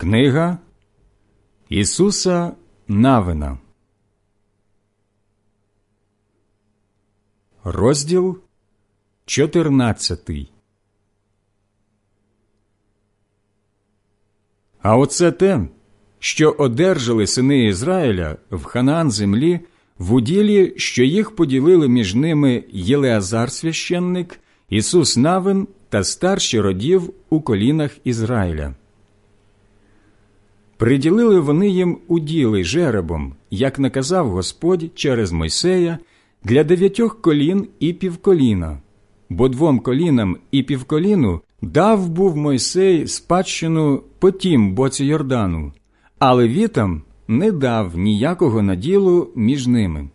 Книга Ісуса Навина, розділ 14 А оце те, що одержали сини Ізраїля в Ханаан землі в уділі, що їх поділили між ними Єлеазар священник, Ісус Навин та старші родів у колінах Ізраїля. Приділили вони їм уділи жеребом, як наказав Господь через Мойсея, для дев'ятьох колін і півколіна, бо двом колінам і півколіну дав був Мойсей спадщину по тім боці Йордану, але вітам не дав ніякого наділу між ними.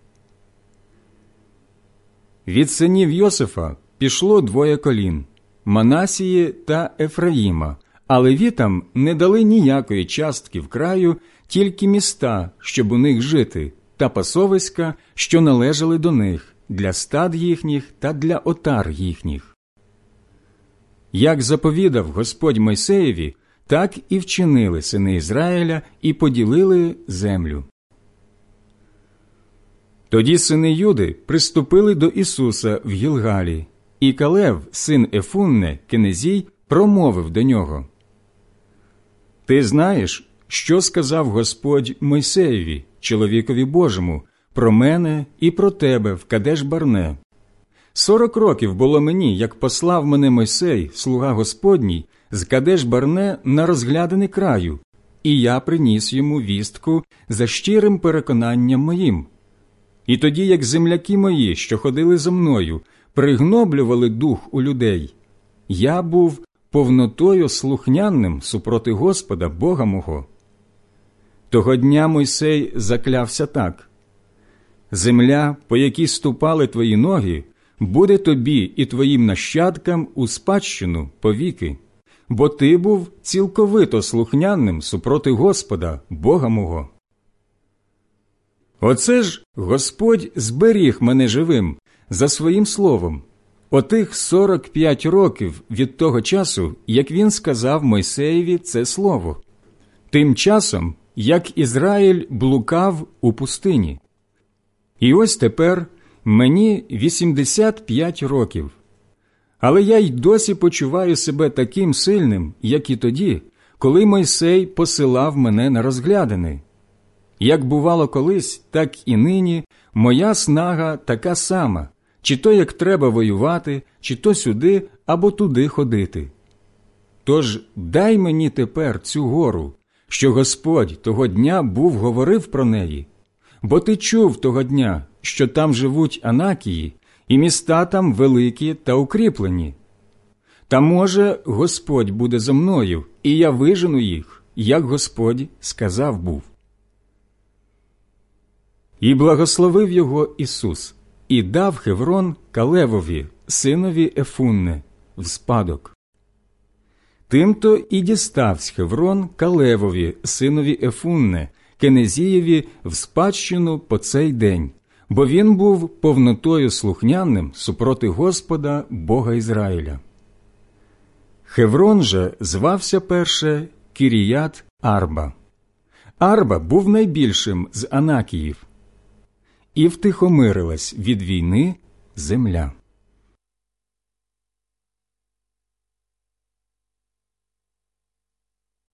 Від синів Йосифа пішло двоє колін Манасії та Ефраїма, але вітам не дали ніякої частки в краю, тільки міста, щоб у них жити, та пасовиська, що належали до них, для стад їхніх та для отар їхніх. Як заповідав Господь Мойсеєві, так і вчинили сини Ізраїля і поділили землю. Тоді сини Юди приступили до Ісуса в Гілгалі, і Калев, син Ефунне, Кенезій, промовив до нього Ти знаєш, що сказав Господь Мойсеєві, чоловікові Божому, про мене і про тебе в Кадеш Барне. Сорок років було мені, як послав мене Мойсей, слуга Господній, з Кадеш Барне на розгляданий краю, і я приніс йому вістку за щирим переконанням моїм. І тоді, як земляки мої, що ходили за мною, пригноблювали дух у людей, я був повнотою слухнянним супроти Господа Бога мого. Того дня Мойсей заклявся так Земля, по якій ступали твої ноги, буде тобі і твоїм нащадкам у спадщину повіки, бо ти був цілковито слухняним супроти Господа, Бога мого. Оце ж Господь зберіг мене живим за своїм словом, отих сорок п'ять років від того часу, як він сказав Мойсеєві це слово, тим часом, як Ізраїль блукав у пустині. І ось тепер мені 85 років. Але я й досі почуваю себе таким сильним, як і тоді, коли Мойсей посилав мене на розглядини. Як бувало колись, так і нині моя снага така сама, чи то як треба воювати, чи то сюди або туди ходити. Тож дай мені тепер цю гору, що Господь того дня був говорив про неї, бо ти чув того дня, що там живуть Анакії, і міста там великі та укріплені. Та, може, Господь буде зо мною, і я вижену їх, як Господь сказав був. І благословив його Ісус, і дав Хеврон Калевові, синові Ефунне, в спадок. Тимто і діставсь Хеврон Калевові, синові Ефунне, Кенезієві в спадщину по цей день, бо він був повнотою слухняним супроти Господа Бога Ізраїля. Хеврон же звався перше Кіріят Арба. Арба був найбільшим з Анакіїв і втихомирилась від війни земля.